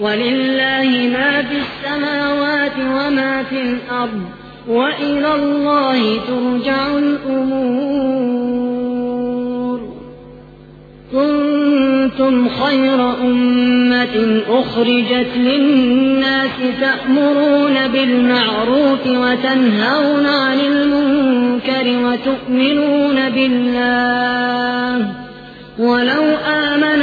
ولله ما في السماوات وما في الأرض وإلى الله ترجع الأمور. كنتم خير أمة أخرجت للناس تأمرون بالمعروف وتنهون عن المنكر وتؤمنون بالله. ولو آمن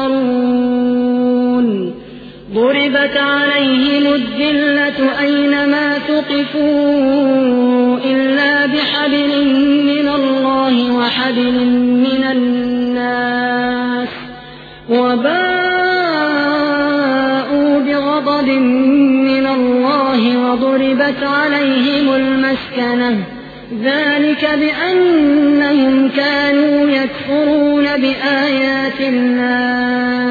ضربت عليهم الذلة أينما تقفوا إلا بحبل من الله وحبل من الناس وباءوا بغضب من الله وضربت عليهم المسكنة ذلك بأنهم كانوا يكفرون بآيات الله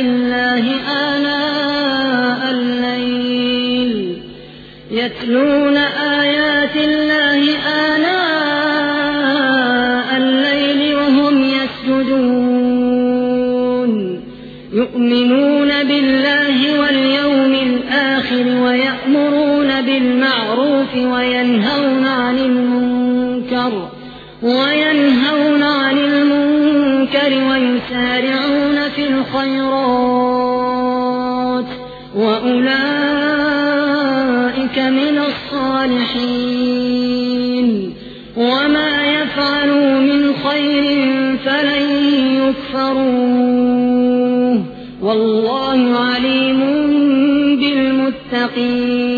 الله آناء الليل. يتلون آيات الله آناء الليل وهم يسجدون. يؤمنون بالله واليوم الآخر ويأمرون بالمعروف وينهون عن المنكر وينهون المنكر ويسارعون في الخيرات وأولئك من الصالحين وما يفعلوا من خير فلن يكفروه والله عليم بالمتقين